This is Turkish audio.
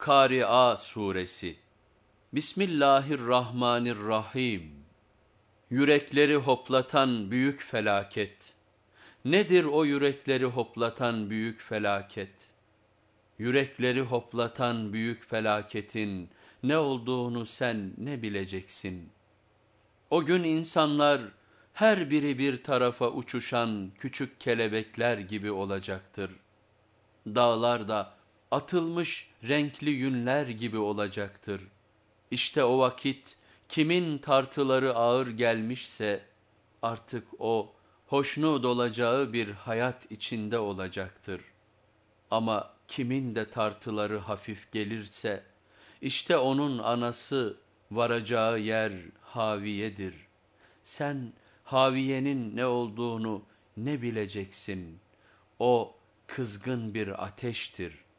Kari'a Suresi Bismillahirrahmanirrahim Yürekleri hoplatan büyük felaket. Nedir o yürekleri hoplatan büyük felaket? Yürekleri hoplatan büyük felaketin ne olduğunu sen ne bileceksin? O gün insanlar her biri bir tarafa uçuşan küçük kelebekler gibi olacaktır. Dağlar da atılmış renkli yünler gibi olacaktır. İşte o vakit kimin tartıları ağır gelmişse artık o hoşnut olacağı bir hayat içinde olacaktır. Ama kimin de tartıları hafif gelirse işte onun anası varacağı yer haviyedir. Sen haviyenin ne olduğunu ne bileceksin? O kızgın bir ateştir.''